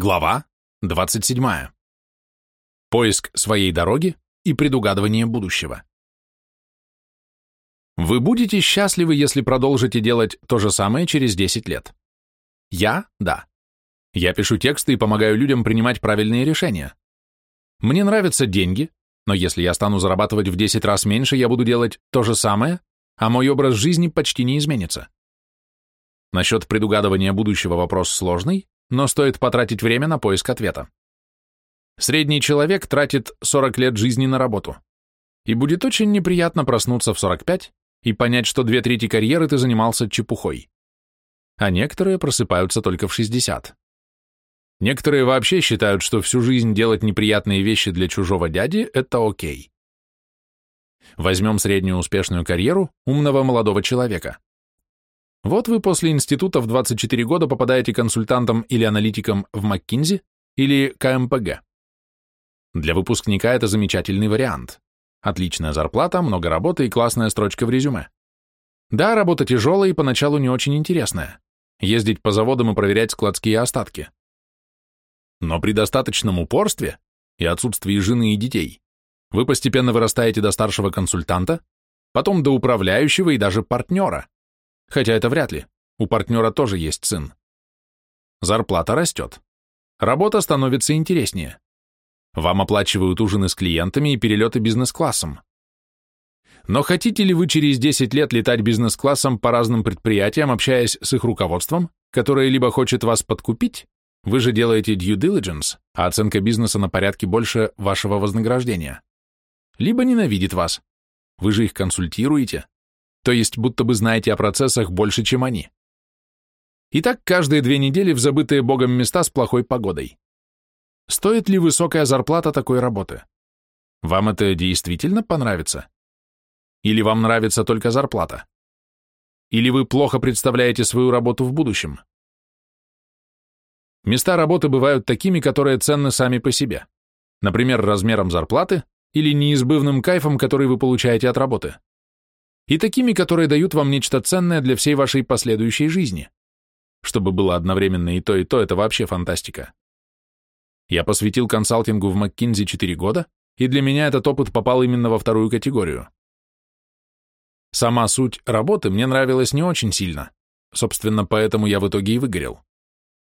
Глава 27. Поиск своей дороги и предугадывание будущего. Вы будете счастливы, если продолжите делать то же самое через 10 лет. Я – да. Я пишу тексты и помогаю людям принимать правильные решения. Мне нравятся деньги, но если я стану зарабатывать в 10 раз меньше, я буду делать то же самое, а мой образ жизни почти не изменится. Насчет предугадывания будущего вопрос сложный, но стоит потратить время на поиск ответа. Средний человек тратит 40 лет жизни на работу. И будет очень неприятно проснуться в 45 и понять, что две трети карьеры ты занимался чепухой. А некоторые просыпаются только в 60. Некоторые вообще считают, что всю жизнь делать неприятные вещи для чужого дяди – это окей. Возьмем среднюю успешную карьеру умного молодого человека. Вот вы после института в 24 года попадаете консультантом или аналитиком в МcKinsey или КМПГ. Для выпускника это замечательный вариант. Отличная зарплата, много работы и классная строчка в резюме. Да, работа тяжелая и поначалу не очень интересная. Ездить по заводам и проверять складские остатки. Но при достаточном упорстве и отсутствии жены и детей вы постепенно вырастаете до старшего консультанта, потом до управляющего и даже партнера. Хотя это вряд ли, у партнера тоже есть сын. Зарплата растет. Работа становится интереснее. Вам оплачивают ужины с клиентами и перелеты бизнес-классом. Но хотите ли вы через 10 лет летать бизнес-классом по разным предприятиям, общаясь с их руководством, которое либо хочет вас подкупить, вы же делаете due diligence, а оценка бизнеса на порядке больше вашего вознаграждения. Либо ненавидит вас. Вы же их консультируете. То есть будто бы знаете о процессах больше, чем они. И так каждые две недели в забытые богом места с плохой погодой. Стоит ли высокая зарплата такой работы? Вам это действительно понравится? Или вам нравится только зарплата? Или вы плохо представляете свою работу в будущем? Места работы бывают такими, которые ценны сами по себе. Например, размером зарплаты или неизбывным кайфом, который вы получаете от работы. И такими, которые дают вам нечто ценное для всей вашей последующей жизни. Чтобы было одновременно и то, и то, это вообще фантастика. Я посвятил консалтингу в МcKinsey 4 года, и для меня этот опыт попал именно во вторую категорию. Сама суть работы мне нравилась не очень сильно, собственно, поэтому я в итоге и выгорел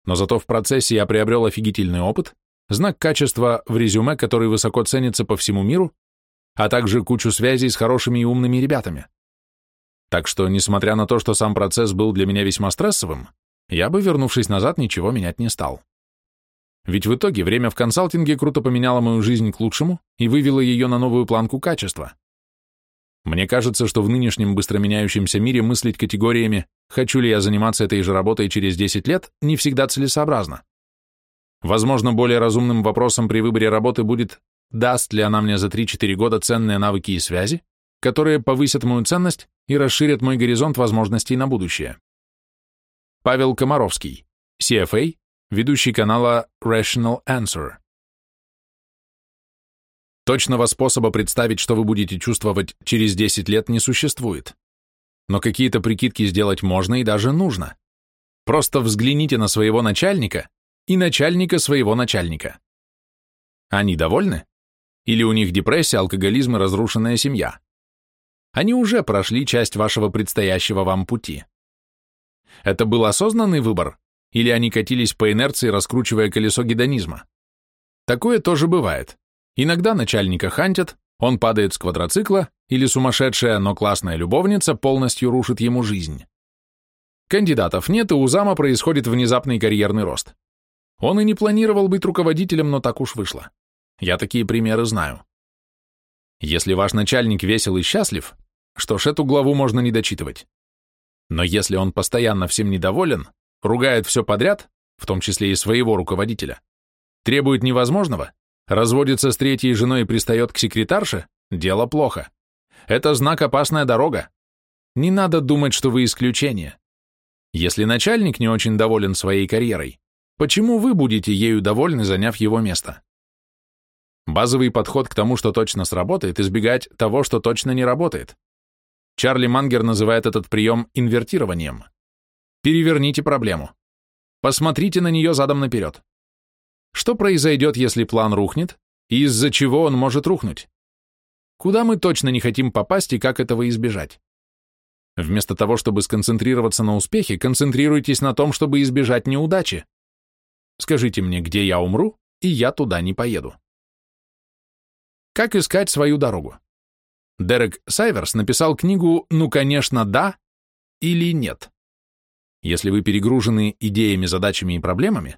но зато в процессе я приобрел офигительный опыт, знак качества в резюме, который высоко ценится по всему миру, а также кучу связей с хорошими и умными ребятами. Так что, несмотря на то, что сам процесс был для меня весьма стрессовым, я бы, вернувшись назад, ничего менять не стал. Ведь в итоге время в консалтинге круто поменяло мою жизнь к лучшему и вывело ее на новую планку качества. Мне кажется, что в нынешнем быстро меняющемся мире мыслить категориями «хочу ли я заниматься этой же работой через 10 лет» не всегда целесообразно. Возможно, более разумным вопросом при выборе работы будет, даст ли она мне за 3-4 года ценные навыки и связи, которые повысят мою ценность и расширят мой горизонт возможностей на будущее. Павел Комаровский, CFA, ведущий канала Rational Answer. Точного способа представить, что вы будете чувствовать через 10 лет, не существует. Но какие-то прикидки сделать можно и даже нужно. Просто взгляните на своего начальника и начальника своего начальника. Они довольны? Или у них депрессия, алкоголизм и разрушенная семья? Они уже прошли часть вашего предстоящего вам пути. Это был осознанный выбор, или они катились по инерции, раскручивая колесо гедонизма? Такое тоже бывает. Иногда начальника хантят, он падает с квадроцикла, или сумасшедшая, но классная любовница полностью рушит ему жизнь. Кандидатов нет, и у зама происходит внезапный карьерный рост. Он и не планировал быть руководителем, но так уж вышло. Я такие примеры знаю. Если ваш начальник весел и счастлив, что ж, эту главу можно не дочитывать. Но если он постоянно всем недоволен, ругает все подряд, в том числе и своего руководителя, требует невозможного, Разводится с третьей женой и пристает к секретарше? Дело плохо. Это знак опасная дорога. Не надо думать, что вы исключение. Если начальник не очень доволен своей карьерой, почему вы будете ею довольны, заняв его место? Базовый подход к тому, что точно сработает, избегать того, что точно не работает. Чарли Мангер называет этот прием инвертированием. Переверните проблему. Посмотрите на нее задом наперед. Что произойдет, если план рухнет, и из-за чего он может рухнуть? Куда мы точно не хотим попасть и как этого избежать? Вместо того, чтобы сконцентрироваться на успехе, концентрируйтесь на том, чтобы избежать неудачи. Скажите мне, где я умру, и я туда не поеду. Как искать свою дорогу? Дерек Сайверс написал книгу «Ну, конечно, да» или «нет». Если вы перегружены идеями, задачами и проблемами,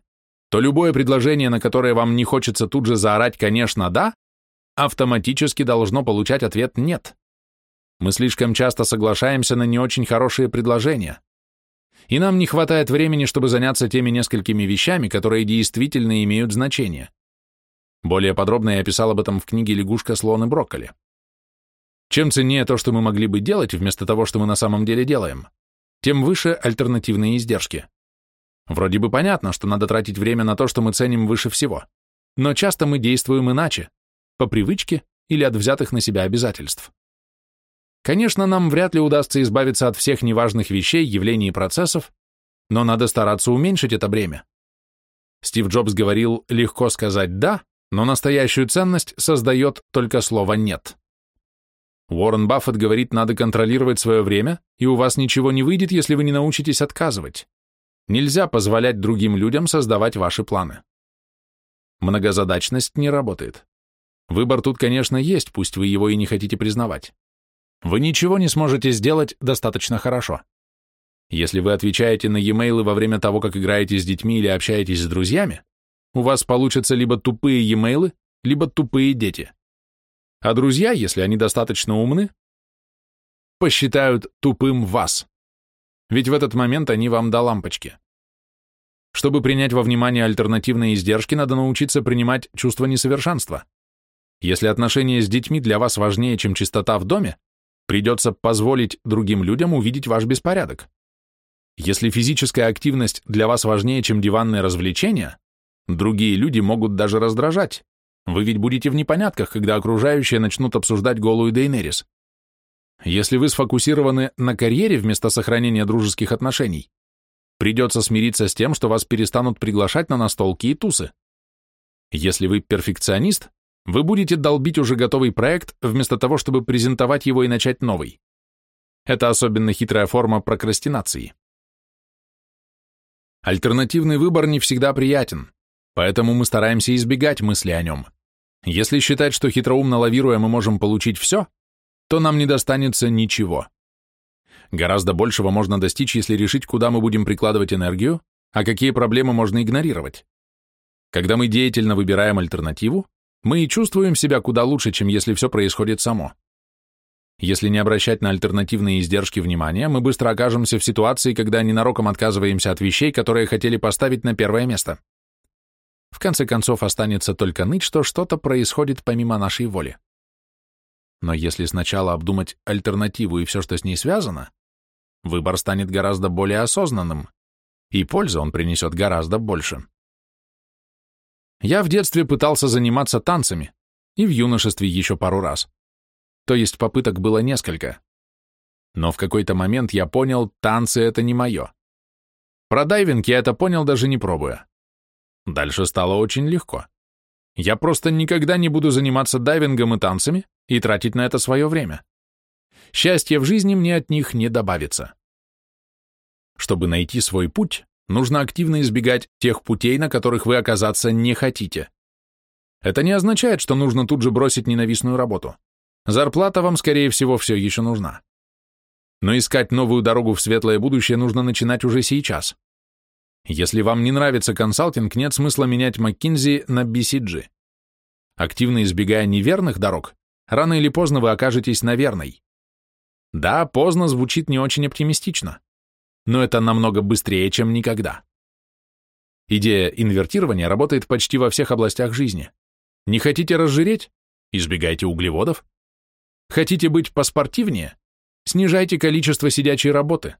то любое предложение, на которое вам не хочется тут же заорать «конечно, да», автоматически должно получать ответ «нет». Мы слишком часто соглашаемся на не очень хорошие предложения. И нам не хватает времени, чтобы заняться теми несколькими вещами, которые действительно имеют значение. Более подробно я описал об этом в книге «Лягушка, слон и брокколи». Чем ценнее то, что мы могли бы делать, вместо того, что мы на самом деле делаем, тем выше альтернативные издержки. Вроде бы понятно, что надо тратить время на то, что мы ценим выше всего, но часто мы действуем иначе, по привычке или от взятых на себя обязательств. Конечно, нам вряд ли удастся избавиться от всех неважных вещей, явлений и процессов, но надо стараться уменьшить это бремя. Стив Джобс говорил, легко сказать «да», но настоящую ценность создает только слово «нет». Уоррен Баффет говорит, надо контролировать свое время, и у вас ничего не выйдет, если вы не научитесь отказывать. Нельзя позволять другим людям создавать ваши планы. Многозадачность не работает. Выбор тут, конечно, есть, пусть вы его и не хотите признавать вы ничего не сможете сделать достаточно хорошо. Если вы отвечаете на e-mail во время того, как играете с детьми или общаетесь с друзьями, у вас получатся либо тупые e-mail, либо тупые дети. А друзья, если они достаточно умны, посчитают тупым вас. Ведь в этот момент они вам до лампочки. Чтобы принять во внимание альтернативные издержки, надо научиться принимать чувство несовершенства. Если отношения с детьми для вас важнее, чем чистота в доме, Придется позволить другим людям увидеть ваш беспорядок. Если физическая активность для вас важнее, чем диванные развлечения, другие люди могут даже раздражать. Вы ведь будете в непонятках, когда окружающие начнут обсуждать голую Дейнерис. Если вы сфокусированы на карьере вместо сохранения дружеских отношений, придется смириться с тем, что вас перестанут приглашать на настолки и тусы. Если вы перфекционист, вы будете долбить уже готовый проект, вместо того, чтобы презентовать его и начать новый. Это особенно хитрая форма прокрастинации. Альтернативный выбор не всегда приятен, поэтому мы стараемся избегать мысли о нем. Если считать, что хитроумно лавируя мы можем получить все, то нам не достанется ничего. Гораздо большего можно достичь, если решить, куда мы будем прикладывать энергию, а какие проблемы можно игнорировать. Когда мы деятельно выбираем альтернативу, мы и чувствуем себя куда лучше, чем если все происходит само. Если не обращать на альтернативные издержки внимания, мы быстро окажемся в ситуации, когда ненароком отказываемся от вещей, которые хотели поставить на первое место. В конце концов, останется только ныть, что что-то происходит помимо нашей воли. Но если сначала обдумать альтернативу и все, что с ней связано, выбор станет гораздо более осознанным, и пользы он принесет гораздо больше. Я в детстве пытался заниматься танцами, и в юношестве еще пару раз. То есть попыток было несколько. Но в какой-то момент я понял, танцы — это не мое. Про дайвинг я это понял, даже не пробуя. Дальше стало очень легко. Я просто никогда не буду заниматься дайвингом и танцами и тратить на это свое время. Счастья в жизни мне от них не добавится. Чтобы найти свой путь, нужно активно избегать тех путей, на которых вы оказаться не хотите. Это не означает, что нужно тут же бросить ненавистную работу. Зарплата вам, скорее всего, все еще нужна. Но искать новую дорогу в светлое будущее нужно начинать уже сейчас. Если вам не нравится консалтинг, нет смысла менять McKinsey на BCG. Активно избегая неверных дорог, рано или поздно вы окажетесь на верной. Да, поздно звучит не очень оптимистично но это намного быстрее, чем никогда. Идея инвертирования работает почти во всех областях жизни. Не хотите разжиреть? Избегайте углеводов. Хотите быть поспортивнее? Снижайте количество сидячей работы.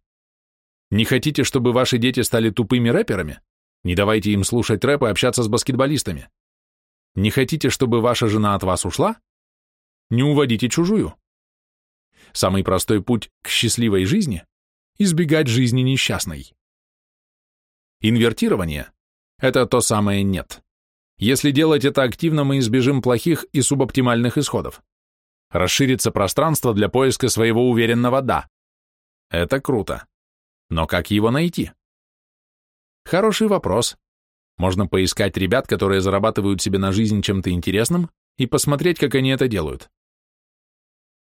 Не хотите, чтобы ваши дети стали тупыми рэперами? Не давайте им слушать рэп и общаться с баскетболистами. Не хотите, чтобы ваша жена от вас ушла? Не уводите чужую. Самый простой путь к счастливой жизни избегать жизни несчастной. Инвертирование – это то самое «нет». Если делать это активно, мы избежим плохих и субоптимальных исходов. Расширится пространство для поиска своего уверенного «да». Это круто. Но как его найти? Хороший вопрос. Можно поискать ребят, которые зарабатывают себе на жизнь чем-то интересным, и посмотреть, как они это делают.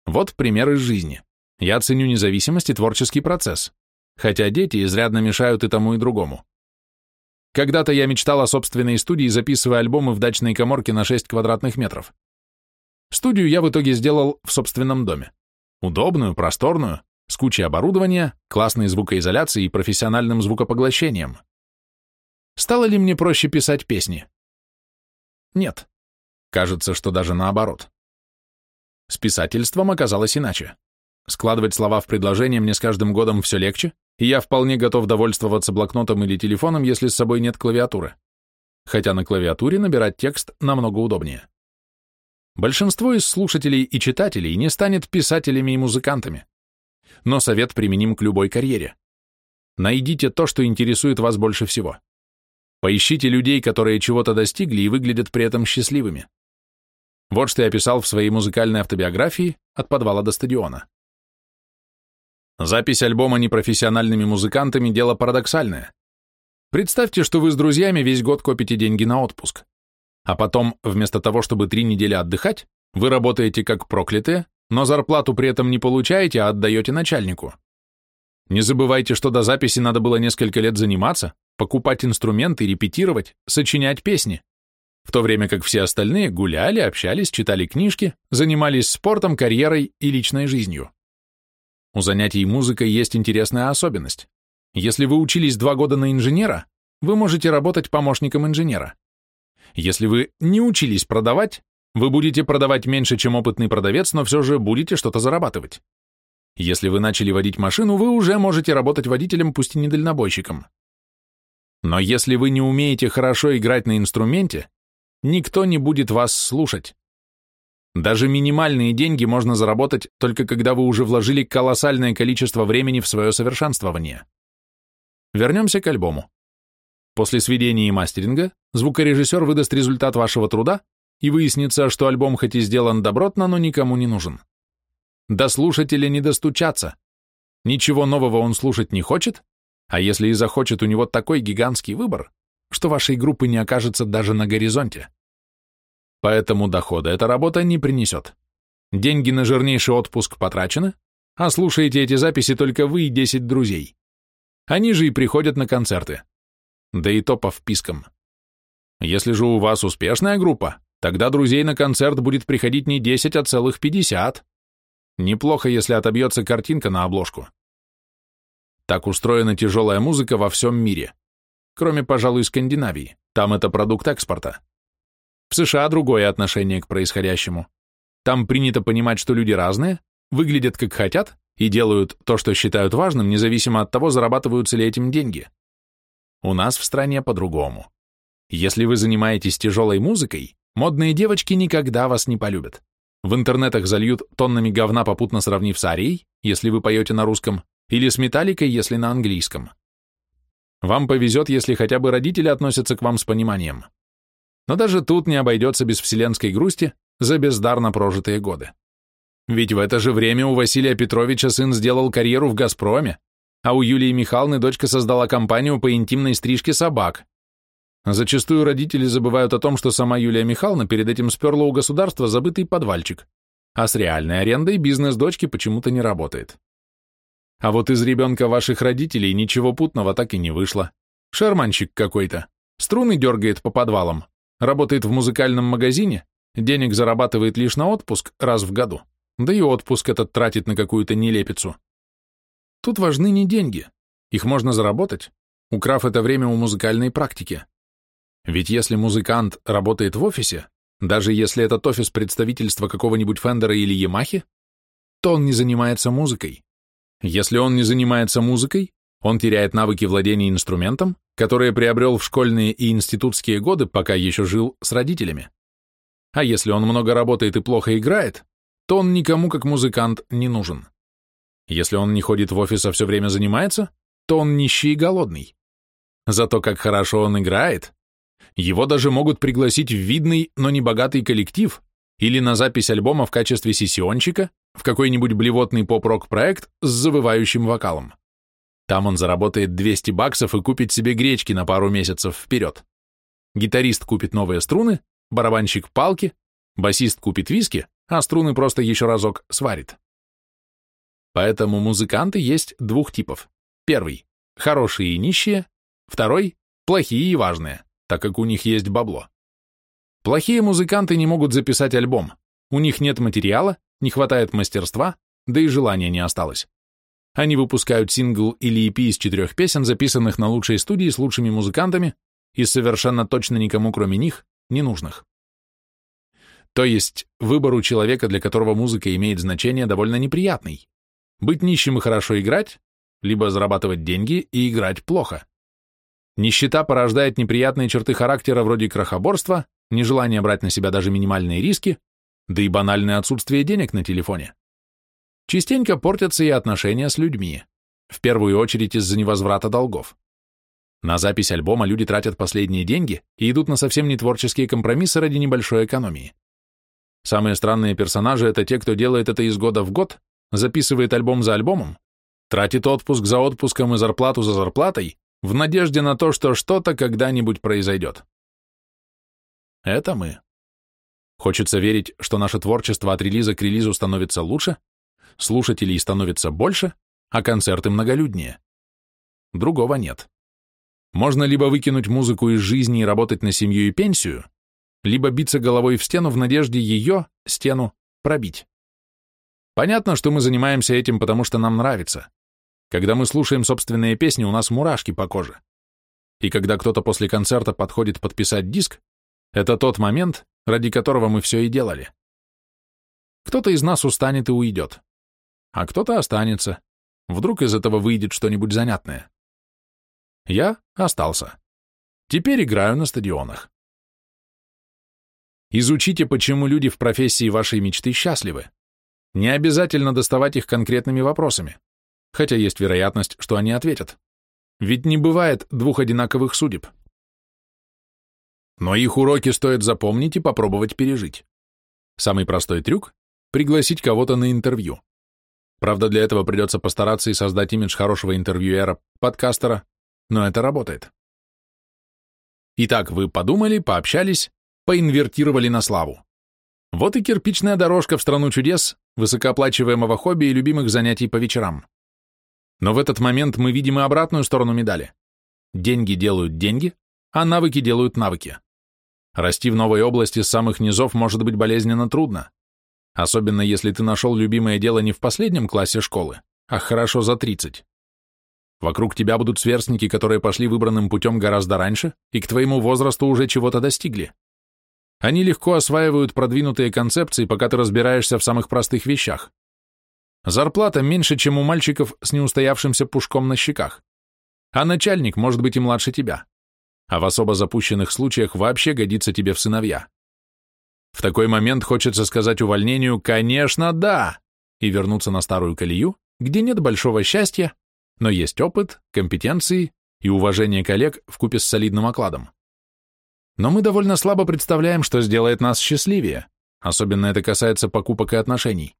Вот пример из жизни. Я ценю независимость и творческий процесс, хотя дети изрядно мешают и тому, и другому. Когда-то я мечтал о собственной студии, записывая альбомы в дачной коморке на 6 квадратных метров. Студию я в итоге сделал в собственном доме. Удобную, просторную, с кучей оборудования, классной звукоизоляцией и профессиональным звукопоглощением. Стало ли мне проще писать песни? Нет. Кажется, что даже наоборот. С писательством оказалось иначе. Складывать слова в предложение мне с каждым годом все легче, и я вполне готов довольствоваться блокнотом или телефоном, если с собой нет клавиатуры. Хотя на клавиатуре набирать текст намного удобнее. Большинство из слушателей и читателей не станет писателями и музыкантами. Но совет применим к любой карьере. Найдите то, что интересует вас больше всего. Поищите людей, которые чего-то достигли и выглядят при этом счастливыми. Вот что я писал в своей музыкальной автобиографии «От подвала до стадиона». Запись альбома непрофессиональными музыкантами – дело парадоксальное. Представьте, что вы с друзьями весь год копите деньги на отпуск. А потом, вместо того, чтобы три недели отдыхать, вы работаете как проклятые, но зарплату при этом не получаете, а отдаете начальнику. Не забывайте, что до записи надо было несколько лет заниматься, покупать инструменты, репетировать, сочинять песни, в то время как все остальные гуляли, общались, читали книжки, занимались спортом, карьерой и личной жизнью. У занятий музыкой есть интересная особенность. Если вы учились два года на инженера, вы можете работать помощником инженера. Если вы не учились продавать, вы будете продавать меньше, чем опытный продавец, но все же будете что-то зарабатывать. Если вы начали водить машину, вы уже можете работать водителем, пусть и не дальнобойщиком. Но если вы не умеете хорошо играть на инструменте, никто не будет вас слушать. Даже минимальные деньги можно заработать только когда вы уже вложили колоссальное количество времени в свое совершенствование. Вернемся к альбому. После сведения и мастеринга звукорежиссер выдаст результат вашего труда, и выяснится, что альбом хоть и сделан добротно, но никому не нужен. До слушателя не достучаться. Ничего нового он слушать не хочет, а если и захочет, у него такой гигантский выбор, что вашей группы не окажется даже на горизонте. Поэтому дохода эта работа не принесет. Деньги на жирнейший отпуск потрачены, а слушаете эти записи только вы и 10 друзей. Они же и приходят на концерты. Да и то по впискам. Если же у вас успешная группа, тогда друзей на концерт будет приходить не 10, а целых 50. Неплохо, если отобьется картинка на обложку. Так устроена тяжелая музыка во всем мире. Кроме, пожалуй, Скандинавии. Там это продукт экспорта. В США другое отношение к происходящему. Там принято понимать, что люди разные, выглядят как хотят и делают то, что считают важным, независимо от того, зарабатываются ли этим деньги. У нас в стране по-другому. Если вы занимаетесь тяжелой музыкой, модные девочки никогда вас не полюбят. В интернетах зальют тоннами говна, попутно сравнив с арией, если вы поете на русском, или с металликой, если на английском. Вам повезет, если хотя бы родители относятся к вам с пониманием. Но даже тут не обойдется без вселенской грусти за бездарно прожитые годы. Ведь в это же время у Василия Петровича сын сделал карьеру в «Газпроме», а у Юлии Михайловны дочка создала компанию по интимной стрижке собак. Зачастую родители забывают о том, что сама Юлия Михайловна перед этим сперла у государства забытый подвальчик, а с реальной арендой бизнес дочки почему-то не работает. А вот из ребенка ваших родителей ничего путного так и не вышло. Шарманщик какой-то, струны дергает по подвалам, Работает в музыкальном магазине, денег зарабатывает лишь на отпуск раз в году, да и отпуск этот тратит на какую-то нелепицу. Тут важны не деньги, их можно заработать, украв это время у музыкальной практики. Ведь если музыкант работает в офисе, даже если этот офис представительства какого-нибудь Фендера или Ямахи, то он не занимается музыкой. Если он не занимается музыкой, он теряет навыки владения инструментом, которые приобрел в школьные и институтские годы, пока еще жил с родителями. А если он много работает и плохо играет, то он никому как музыкант не нужен. Если он не ходит в офис, а все время занимается, то он нищий и голодный. Зато как хорошо он играет. Его даже могут пригласить в видный, но не богатый коллектив или на запись альбома в качестве сессионщика в какой-нибудь блевотный поп-рок проект с завывающим вокалом. Там он заработает 200 баксов и купит себе гречки на пару месяцев вперед. Гитарист купит новые струны, барабанщик палки, басист купит виски, а струны просто еще разок сварит. Поэтому музыканты есть двух типов. Первый – хорошие и нищие, второй – плохие и важные, так как у них есть бабло. Плохие музыканты не могут записать альбом, у них нет материала, не хватает мастерства, да и желания не осталось. Они выпускают сингл или EP из четырех песен, записанных на лучшей студии с лучшими музыкантами и совершенно точно никому, кроме них, ненужных. То есть выбор у человека, для которого музыка имеет значение, довольно неприятный. Быть нищим и хорошо играть, либо зарабатывать деньги и играть плохо. Нищета порождает неприятные черты характера вроде крохоборства, нежелание брать на себя даже минимальные риски, да и банальное отсутствие денег на телефоне. Частенько портятся и отношения с людьми, в первую очередь из-за невозврата долгов. На запись альбома люди тратят последние деньги и идут на совсем не творческие компромиссы ради небольшой экономии. Самые странные персонажи — это те, кто делает это из года в год, записывает альбом за альбомом, тратит отпуск за отпуском и зарплату за зарплатой в надежде на то, что что-то когда-нибудь произойдет. Это мы. Хочется верить, что наше творчество от релиза к релизу становится лучше, слушателей становится больше, а концерты многолюднее. Другого нет. Можно либо выкинуть музыку из жизни и работать на семью и пенсию, либо биться головой в стену в надежде ее, стену, пробить. Понятно, что мы занимаемся этим, потому что нам нравится. Когда мы слушаем собственные песни, у нас мурашки по коже. И когда кто-то после концерта подходит подписать диск, это тот момент, ради которого мы все и делали. Кто-то из нас устанет и уйдет, а кто-то останется. Вдруг из этого выйдет что-нибудь занятное. Я остался. Теперь играю на стадионах. Изучите, почему люди в профессии вашей мечты счастливы. Не обязательно доставать их конкретными вопросами, хотя есть вероятность, что они ответят. Ведь не бывает двух одинаковых судеб. Но их уроки стоит запомнить и попробовать пережить. Самый простой трюк – пригласить кого-то на интервью. Правда, для этого придется постараться и создать имидж хорошего интервьюера, подкастера, но это работает. Итак, вы подумали, пообщались, поинвертировали на славу. Вот и кирпичная дорожка в страну чудес, высокооплачиваемого хобби и любимых занятий по вечерам. Но в этот момент мы видим и обратную сторону медали. Деньги делают деньги, а навыки делают навыки. Расти в новой области с самых низов может быть болезненно трудно, особенно если ты нашел любимое дело не в последнем классе школы, а хорошо за 30. Вокруг тебя будут сверстники, которые пошли выбранным путем гораздо раньше и к твоему возрасту уже чего-то достигли. Они легко осваивают продвинутые концепции, пока ты разбираешься в самых простых вещах. Зарплата меньше, чем у мальчиков с неустоявшимся пушком на щеках, а начальник может быть и младше тебя а в особо запущенных случаях вообще годится тебе в сыновья. В такой момент хочется сказать увольнению «конечно, да!» и вернуться на старую колею, где нет большого счастья, но есть опыт, компетенции и уважение коллег в купе с солидным окладом. Но мы довольно слабо представляем, что сделает нас счастливее, особенно это касается покупок и отношений.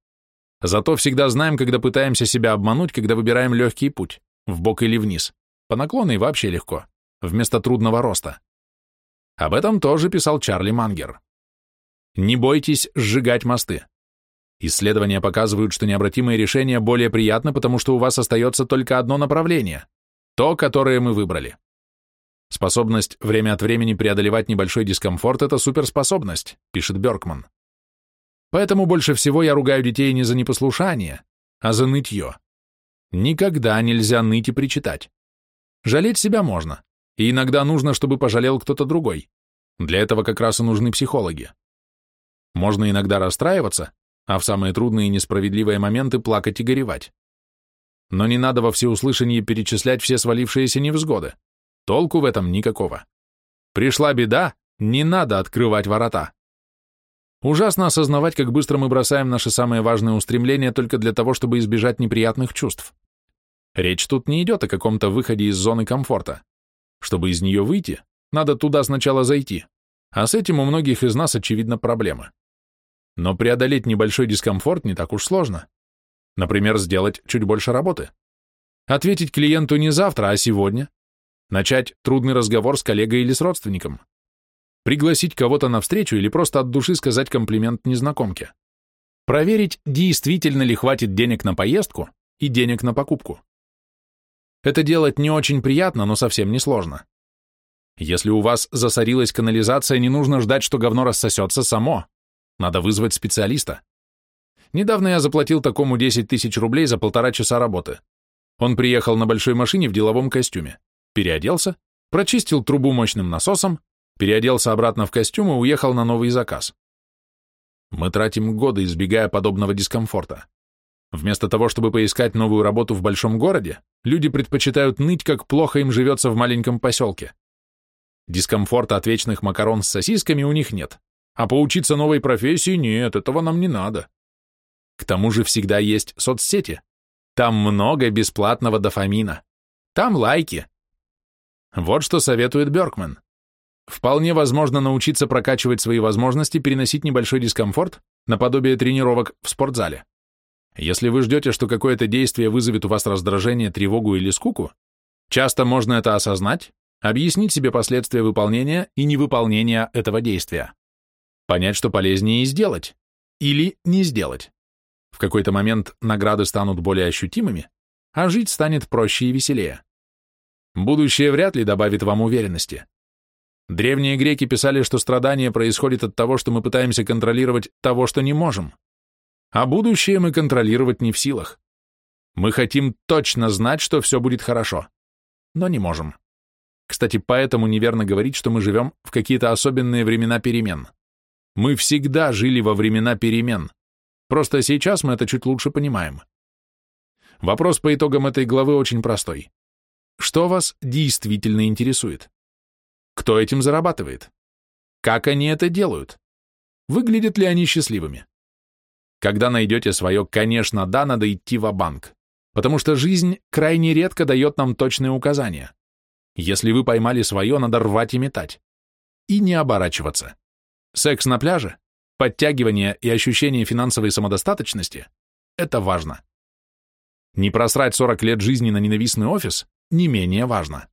Зато всегда знаем, когда пытаемся себя обмануть, когда выбираем легкий путь, в бок или вниз. По наклону и вообще легко вместо трудного роста. Об этом тоже писал Чарли Мангер. Не бойтесь сжигать мосты. Исследования показывают, что необратимые решения более приятны, потому что у вас остается только одно направление – то, которое мы выбрали. Способность время от времени преодолевать небольшой дискомфорт – это суперспособность, пишет Бёркман. Поэтому больше всего я ругаю детей не за непослушание, а за нытье. Никогда нельзя ныть и причитать. Жалеть себя можно, и иногда нужно, чтобы пожалел кто-то другой. Для этого как раз и нужны психологи. Можно иногда расстраиваться, а в самые трудные и несправедливые моменты плакать и горевать. Но не надо во всеуслышание перечислять все свалившиеся невзгоды. Толку в этом никакого. Пришла беда, не надо открывать ворота. Ужасно осознавать, как быстро мы бросаем наши самые важные устремления только для того, чтобы избежать неприятных чувств. Речь тут не идет о каком-то выходе из зоны комфорта. Чтобы из нее выйти, надо туда сначала зайти, а с этим у многих из нас, очевидно, проблемы. Но преодолеть небольшой дискомфорт не так уж сложно. Например, сделать чуть больше работы. Ответить клиенту не завтра, а сегодня. Начать трудный разговор с коллегой или с родственником. Пригласить кого-то на встречу или просто от души сказать комплимент незнакомке. Проверить, действительно ли хватит денег на поездку и денег на покупку. Это делать не очень приятно, но совсем не сложно. Если у вас засорилась канализация, не нужно ждать, что говно рассосется само. Надо вызвать специалиста. Недавно я заплатил такому 10 тысяч рублей за полтора часа работы. Он приехал на большой машине в деловом костюме, переоделся, прочистил трубу мощным насосом, переоделся обратно в костюм и уехал на новый заказ. Мы тратим годы, избегая подобного дискомфорта. Вместо того, чтобы поискать новую работу в большом городе, люди предпочитают ныть, как плохо им живется в маленьком поселке. Дискомфорта от вечных макарон с сосисками у них нет. А поучиться новой профессии нет, этого нам не надо. К тому же всегда есть соцсети. Там много бесплатного дофамина. Там лайки. Вот что советует Бёркман. Вполне возможно научиться прокачивать свои возможности, переносить небольшой дискомфорт, наподобие тренировок в спортзале. Если вы ждете, что какое-то действие вызовет у вас раздражение, тревогу или скуку, часто можно это осознать, объяснить себе последствия выполнения и невыполнения этого действия. Понять, что полезнее сделать или не сделать. В какой-то момент награды станут более ощутимыми, а жить станет проще и веселее. Будущее вряд ли добавит вам уверенности. Древние греки писали, что страдание происходит от того, что мы пытаемся контролировать того, что не можем. А будущее мы контролировать не в силах. Мы хотим точно знать, что все будет хорошо, но не можем. Кстати, поэтому неверно говорить, что мы живем в какие-то особенные времена перемен. Мы всегда жили во времена перемен. Просто сейчас мы это чуть лучше понимаем. Вопрос по итогам этой главы очень простой. Что вас действительно интересует? Кто этим зарабатывает? Как они это делают? Выглядят ли они счастливыми? Когда найдете свое «конечно да», надо идти в банк потому что жизнь крайне редко дает нам точные указания. Если вы поймали свое, надо рвать и метать. И не оборачиваться. Секс на пляже, подтягивание и ощущение финансовой самодостаточности – это важно. Не просрать 40 лет жизни на ненавистный офис – не менее важно.